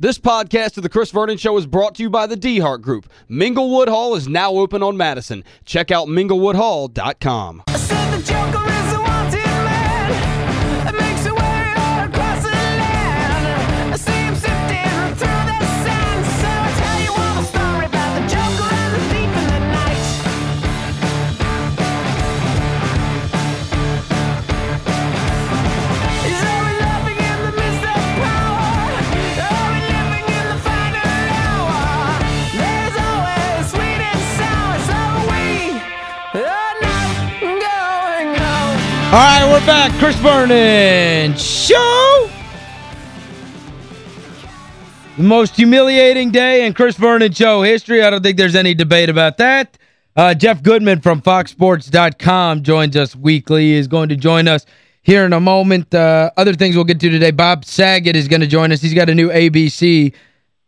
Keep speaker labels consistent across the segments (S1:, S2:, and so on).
S1: This podcast of The Chris Vernon Show is brought to you by the DeHart Group. Minglewood Hall is now open on Madison. Check out minglewoodhall.com.
S2: All right, we're back. Chris Vernon Show. The most humiliating day in Chris Vernon Show history. I don't think there's any debate about that. Uh, Jeff Goodman from FoxSports.com joins us weekly. Is going to join us here in a moment. Uh, other things we'll get to today. Bob Saget is going to join us. He's got a new ABC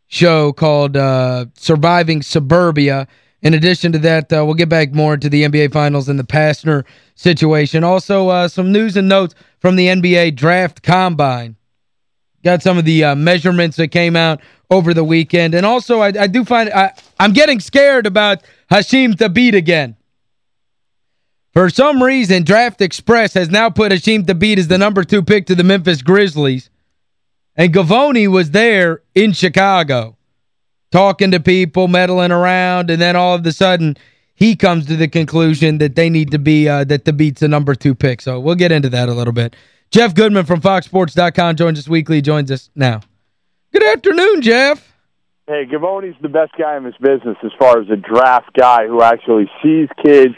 S2: show called uh, Surviving Suburbia. In addition to that, uh, we'll get back more into the NBA Finals and the Pastner situation. Also, uh, some news and notes from the NBA Draft Combine. Got some of the uh, measurements that came out over the weekend. And also, I, I do find I, I'm getting scared about Hashim Thabeet again. For some reason, Draft Express has now put Hashim Thabeet as the number two pick to the Memphis Grizzlies. And Givony was there in Chicago talking to people, meddling around, and then all of a sudden he comes to the conclusion that they need to be, uh, that beats the number two pick. So we'll get into that a little bit. Jeff Goodman from FoxSports.com joins us weekly, joins us now. Good afternoon, Jeff.
S3: Hey, Givony's the best guy in this business as far as a draft guy who actually sees kids,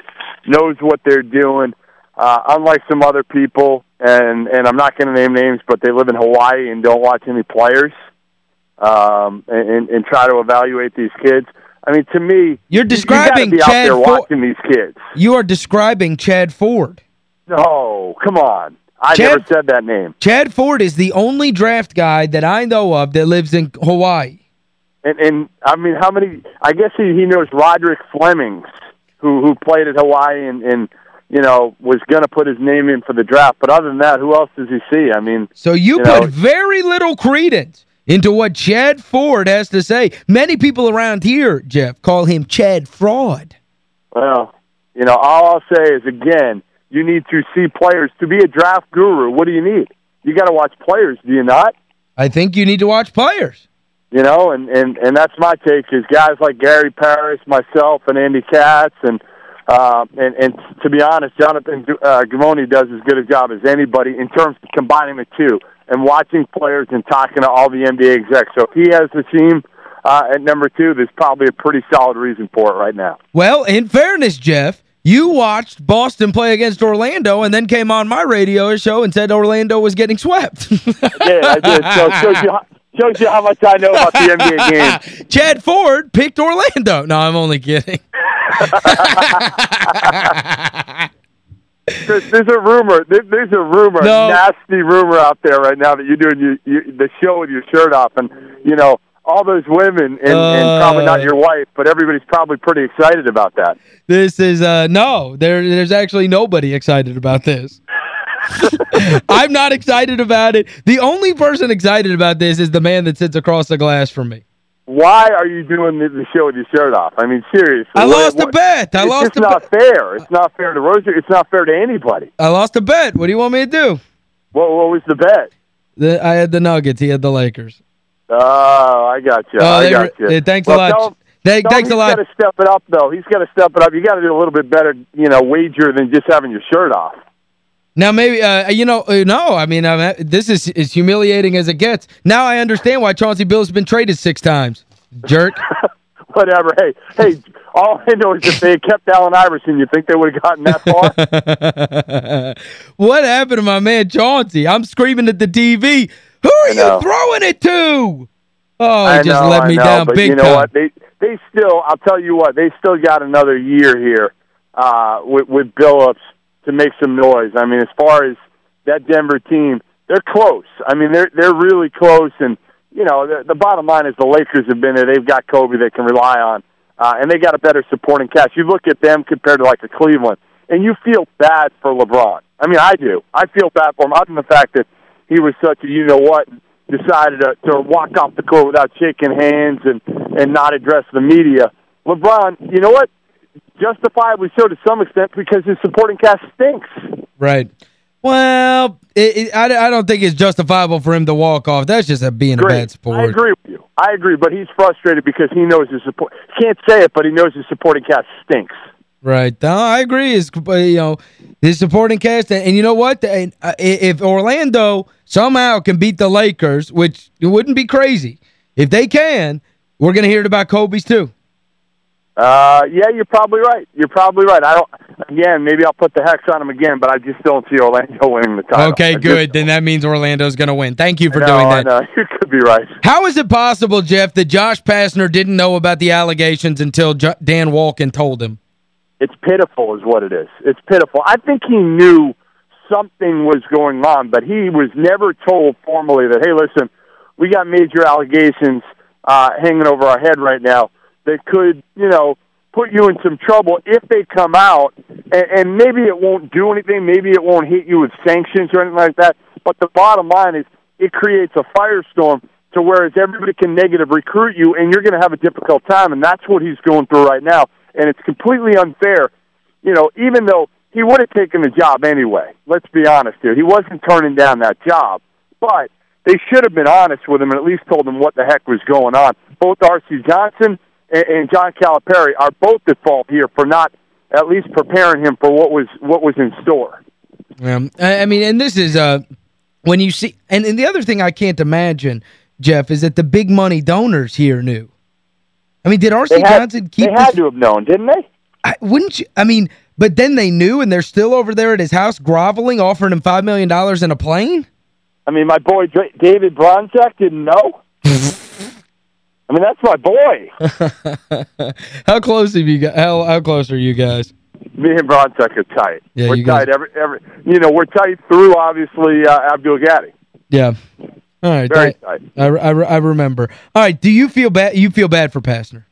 S3: knows what they're doing. Uh, unlike some other people, and and I'm not going to name names, but they live in Hawaii and don't watch any players um, and, and try to evaluate these kids. I mean, to me,
S2: you're describing
S3: you
S2: Chad
S3: out watching these kids.
S2: You are describing Chad Ford.
S3: No, come on. I
S2: Chad,
S3: never said that name.
S2: Chad Ford is the only draft guy that I know of that lives in Hawaii.
S3: And and I mean, how many? I guess he he knows Roderick Flemings, who who played at Hawaii and and you know was going to put his name in for the draft. But other than that, who else does he see? I mean,
S2: so you,
S3: you
S2: put
S3: know,
S2: very little credence into what Chad Ford has to say. Many people around here, Jeff, call him Chad Fraud.
S3: Well, you know, all I'll say is, again, you need to see players. To be a draft guru, what do you need? You got to watch players, do you not?
S2: I think you need to watch players.
S3: You know, and, and, and that's my take is guys like Gary Parrish, myself, and Andy Katz, and uh, and, and to be honest, Jonathan uh, does as good a job as anybody in terms of combining the two and watching players and talking to all the NBA execs. So if he has the team uh, at number two, there's probably a pretty solid reason for it right now.
S2: Well, in fairness, Jeff, you watched Boston play against Orlando and then came on my radio show and said Orlando was getting swept.
S3: yeah, I did. So it shows you, how, shows you how much I know about the NBA game.
S2: Chad Ford picked Orlando. No, I'm only kidding.
S3: Chris, there's a rumor. there's a rumor,
S2: no.
S3: nasty rumor out there right now that you're doing the show with your shirt off, and you know all those women, and, uh, and probably not your wife, but everybody's probably pretty excited about that.
S2: This is uh no, there there's actually nobody excited about this. I'm not excited about it. The only person excited about this is the man that sits across the glass from me.
S3: Why are you doing the show with your shirt off? I mean, seriously.
S2: I lost what, a bet. I lost
S3: a bet. It's not fair. It's not fair to Rozier. It's not fair to anybody.
S2: I lost a bet. What do you want me to do?
S3: What, what was the bet?
S2: The, I had the Nuggets. He had the Lakers.
S3: Oh, I got you. Oh, I got you.
S2: thanks
S3: well,
S2: a lot.
S3: Tell,
S2: they,
S3: tell
S2: thanks a lot.
S3: He's got to step it up, though. He's got to step it up. You got to do a little bit better, you know, wager than just having your shirt off.
S2: Now, maybe, uh, you know, uh, no, I mean, uh, this is as humiliating as it gets. Now I understand why Chauncey Billups has been traded six times. Jerk.
S3: Whatever. Hey, hey, all I know is if they had kept Allen Iverson, you think they would have gotten that
S2: far? what happened to my man Chauncey? I'm screaming at the TV. Who are you throwing it to? Oh, he just
S3: know,
S2: let me
S3: know,
S2: down big
S3: you know
S2: time.
S3: what? They they still, I'll tell you what, they still got another year here uh, with, with Billups to make some noise. I mean, as far as that Denver team, they're close. I mean, they're they're really close, and you know, the, the bottom line is the Lakers have been there. They've got Kobe they can rely on, uh, and they got a better supporting cast. You look at them compared to like a Cleveland, and you feel bad for LeBron. I mean, I do. I feel bad for him, other than the fact that he was such a you know what. decided to, to walk off the court without shaking hands and and not address the media. LeBron, you know what? Justifiably so to some extent because his supporting cast stinks.
S2: Right. Well, it, it, I, I don't think it's justifiable for him to walk off. That's just a being
S3: Great.
S2: a bad sport.
S3: I agree with you. I agree, but he's frustrated because he knows his support. Can't say it, but he knows his supporting cast stinks.
S2: Right. No, I agree. His, you know, his supporting cast. And, and you know what? And, uh, if Orlando somehow can beat the Lakers, which it wouldn't be crazy, if they can, we're going to hear it about Kobe's too.
S3: Uh, yeah, you're probably right. You're probably right. I don't. Again, maybe I'll put the hex on him again, but I just don't see Orlando winning the title.
S2: Okay,
S3: I
S2: good. Then that means Orlando's going to win. Thank you for
S3: know,
S2: doing that.
S3: I know. You could be right.
S2: How is it possible, Jeff, that Josh Pastner didn't know about the allegations until J Dan Walken told him?
S3: It's pitiful is what it is. It's pitiful. I think he knew something was going on, but he was never told formally that, hey, listen, we got major allegations uh, hanging over our head right now that could, you know, put you in some trouble if they come out, and, and maybe it won't do anything, maybe it won't hit you with sanctions or anything like that. But the bottom line is, it creates a firestorm to whereas everybody can negative recruit you, and you're going to have a difficult time, and that's what he's going through right now. And it's completely unfair, you know, even though he would have taken the job anyway. Let's be honest here. He wasn't turning down that job, but they should have been honest with him and at least told him what the heck was going on. Both R.C. Johnson and, John Calipari are both at fault here for not at least preparing him for what was what was in store.
S2: Um, I mean, and this is uh, when you see, and, and the other thing I can't imagine, Jeff, is that the big money donors here knew. I mean, did R.C. Johnson keep
S3: They had
S2: this,
S3: to have known, didn't they?
S2: I, wouldn't you, I mean, but then they knew and they're still over there at his house groveling, offering him $5 million in a plane?
S3: I mean, my boy David Bronzek didn't know. I mean, that's my boy.
S2: how close have you got? How how close are you guys?
S3: Me and Bronczek are tight.
S2: Yeah,
S3: we're
S2: you
S3: tight every every you know, we're tight through obviously uh, Abdul Gatti.
S2: Yeah. All right.
S3: Very
S2: that-
S3: tight.
S2: I, I, I remember. All right. Do you feel bad? You feel bad for Pastner?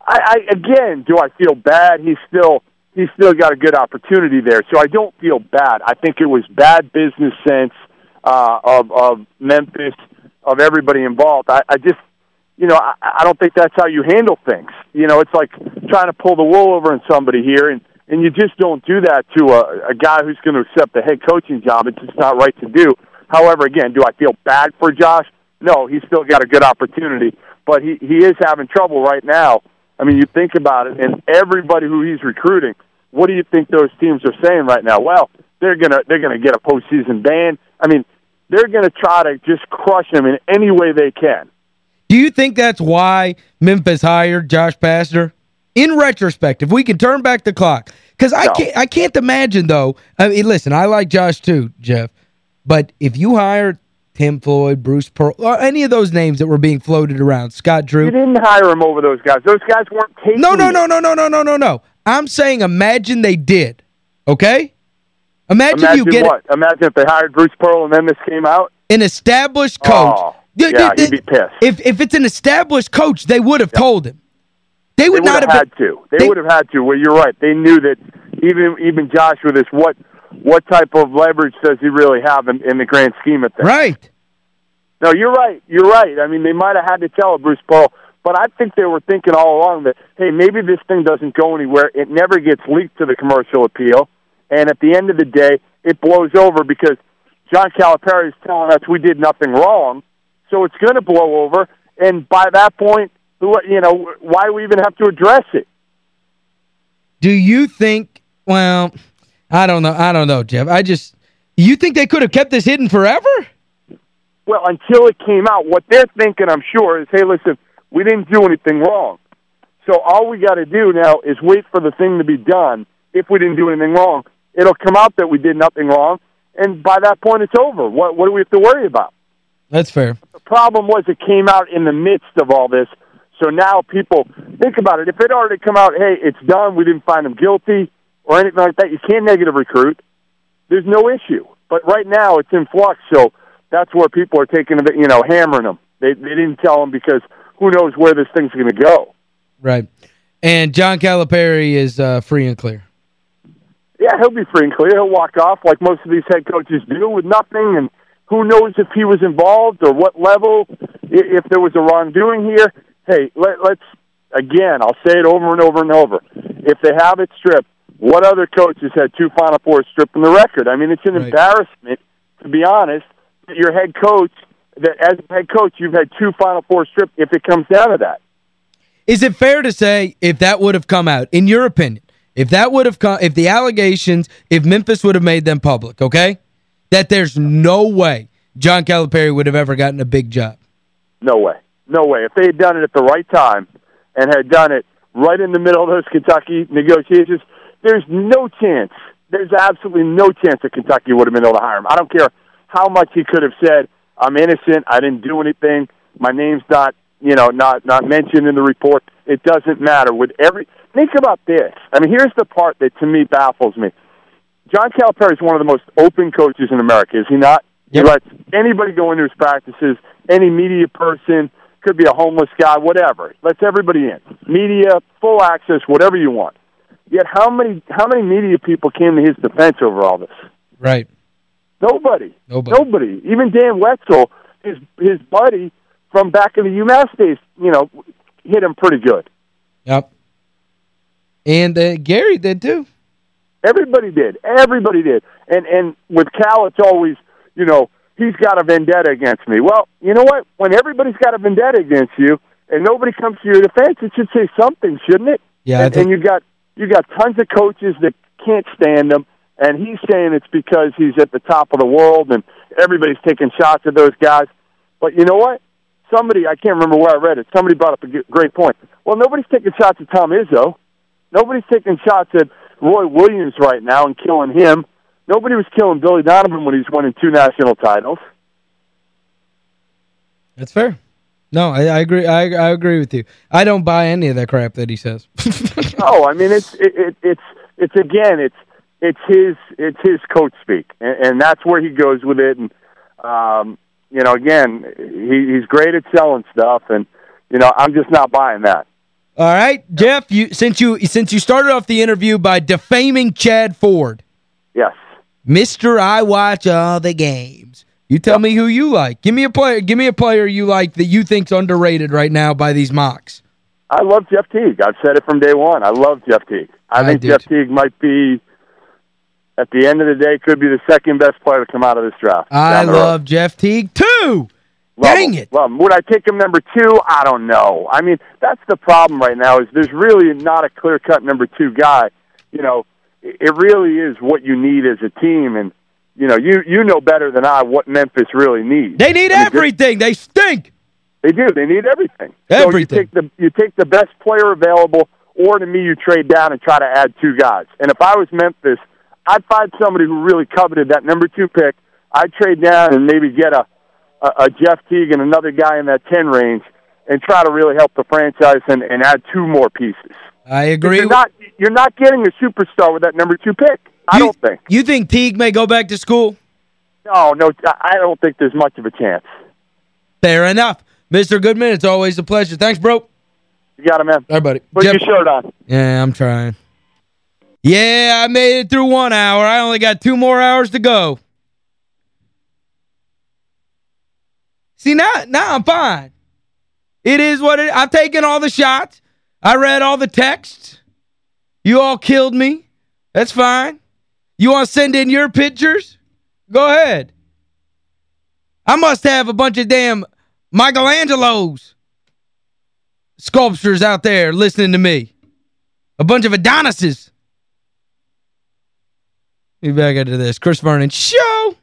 S3: I, I again, do I feel bad? He's still he's still got a good opportunity there, so I don't feel bad. I think it was bad business sense uh, of of Memphis, of everybody involved. I, I just, you know, I, I don't think that's how you handle things. You know, it's like trying to pull the wool over on somebody here, and and you just don't do that to a, a guy who's going to accept the head coaching job. It's just not right to do. However, again, do I feel bad for Josh? No, he's still got a good opportunity, but he he is having trouble right now. I mean, you think about it, and everybody who he's recruiting, what do you think those teams are saying right now? Well, they're gonna they're gonna get a postseason ban. I mean, they're gonna try to just crush him in any way they can.
S2: Do you think that's why Memphis hired Josh Pastner? In retrospect, if we can turn back the clock. Because I
S3: No.
S2: can't I can't imagine, though. I mean, listen, I like Josh too, Jeff. But if you hired Tim Floyd, Bruce Pearl, or any of those names that were being floated around, Scott Drew.
S3: You didn't hire him over those guys. Those guys weren't taking.
S2: No, no, no, no, no, no, no, no, no. I'm saying imagine they did. Okay? Imagine,
S3: Imagine
S2: you get
S3: what? Imagine if they hired Bruce Pearl and then this came out.
S2: an established coach.
S3: Oh, Yeah, he'd be pissed.
S2: If if it's an established coach, they would have told him. They
S3: They
S2: would
S3: would
S2: not
S3: have
S2: have
S3: had to. They,
S2: they-
S3: would have had to. Well, you're right. They knew that even even Josh with this, what what type of leverage does he really have in, in the grand scheme of things?
S2: Right.
S3: No, you're right. You're right. I mean, they might have had to tell Bruce Pearl, but I think they were thinking all along that hey, maybe this thing doesn't go anywhere. It never gets leaked to the commercial appeal, and at the end of the day, it blows over because John Calipari is telling us we did nothing wrong, so it's going to blow over. And by that point, who you know, why do we even have to address it?
S2: Do you think well, I don't know. I don't know, Jeff. I just you think they could have kept this hidden forever?
S3: Well, until it came out, what they're thinking, I'm sure, is, hey, listen, we didn't do anything wrong. So all we got to do now is wait for the thing to be done. If we didn't do anything wrong, it'll come out that we did nothing wrong, and by that point, it's over. What what do we have to worry about?
S2: That's fair.
S3: The problem was it came out in the midst of all this. So now people think about it. If it already come out, hey, it's done. We didn't find him guilty or anything like that. You can't negative recruit. There's no issue. But right now it's in flux. So that's where people are taking it, you know, hammering them. They they didn't tell them because who knows where this thing's going to go.
S2: Right. And John Calipari is uh, free and clear.
S3: Yeah, he'll be free and clear. He'll walk off like most of these head coaches do with nothing, and Who knows if he was involved or what level, if there was a wrongdoing here. Hey, let, let's, again, I'll say it over and over and over. If they have it stripped, what other coaches had two Final Fours stripped from the record? I mean, it's an right. embarrassment, to be honest, that your head coach, that as head coach, you've had two Final Four stripped if it comes down to that.
S2: Is it fair to say, if that would have come out, in your opinion, if that would have come, if the allegations, if Memphis would have made them public, okay, that there's no way John Calipari would have ever gotten a big job?
S3: No way. No way. If they had done it at the right time and had done it right in the middle of those Kentucky negotiations, there's no chance. There's absolutely no chance that Kentucky would have been able to hire him. I don't care how much he could have said, I'm innocent, I didn't do anything, my name's not you know, not not mentioned in the report. It doesn't matter. With every think about this. I mean, here's the part that to me baffles me. John Calipari is one of the most open coaches in America, is he not? Yep. He lets anybody go into his practices, any media person, could be a homeless guy, whatever. Lets everybody in. Media, full access, whatever you want. Yet how many how many media people came to his defense over all this?
S2: Right.
S3: Nobody.
S2: Nobody.
S3: Nobody. Even Dan Wetzel, his his buddy, from back in the UMass days, you know, hit him pretty good.
S2: Yep. And uh, Gary did too.
S3: Everybody did. Everybody did. And and with Cal, it's always, you know, he's got a vendetta against me. Well, you know what? When everybody's got a vendetta against you and nobody comes to your defense, it should say something, shouldn't it?
S2: Yeah.
S3: And, and you got you got tons of coaches that can't stand him, and he's saying it's because he's at the top of the world and everybody's taking shots at those guys. But you know what? somebody I can't remember where I read it. Somebody brought up a great point. Well, nobody's taking shots at Tom Izzo. Nobody's taking shots at Roy Williams right now and killing him. Nobody was killing Billy Donovan when he's winning two national titles.
S2: That's fair. No, I, I agree. I, I agree with you. I don't buy any of that crap that he says.
S3: no, I mean it's it, it, it's it's again it's it's his it's his coach speak, and, and that's where he goes with it. And um, you know, again, he, he's great at selling stuff, and you know, I'm just not buying that.
S2: All right, Jeff, you since you since you started off the interview by defaming Chad Ford.
S3: Yes.
S2: Mr. I watch all the games. You tell yep. me who you like. Give me a player give me a player you like that you think's underrated right now by these mocks.
S3: I love Jeff Teague. I've said it from day one. I love Jeff Teague. I, I think Jeff Teague might be at the end of the day, could be the second best player to come out of this draft.
S2: I love. Jeff Teague, too. Well, Dang it.
S3: Well, would I take him number two? I don't know. I mean, that's the problem right now is there's really not a clear-cut number two guy. You know, it really is what you need as a team, and, you know, you you know better than I what Memphis really needs.
S2: They need I mean, everything. They stink.
S3: They do. They need everything.
S2: Everything.
S3: So you take the you take the best player available, or to me, you trade down and try to add two guys. And if I was Memphis – I'd find somebody who really coveted that number two pick. I'd trade down and maybe get a, a, a Jeff Teague and another guy in that 10 range and try to really help the franchise and, and add two more pieces.
S2: I agree.
S3: You're not, you're not getting a superstar with that number two pick. I
S2: you,
S3: don't think.
S2: You think Teague may go back to school?
S3: No, no, I don't think there's much of a chance.
S2: Fair enough. Mr. Goodman, it's always a pleasure. Thanks, bro.
S3: You got it, man.
S2: All right, buddy.
S3: Put Jeff, your shirt on.
S2: Yeah, I'm trying. Yeah, I made it through one hour. I only got two more hours to go. See, now, now I'm fine. It is what it I've taken all the shots. I read all the texts. You all killed me. That's fine. You want to send in your pictures? Go ahead. I must have a bunch of damn Michelangelo's sculptures out there listening to me. A bunch of Adonises. Be back into this. Chris Vernon Show.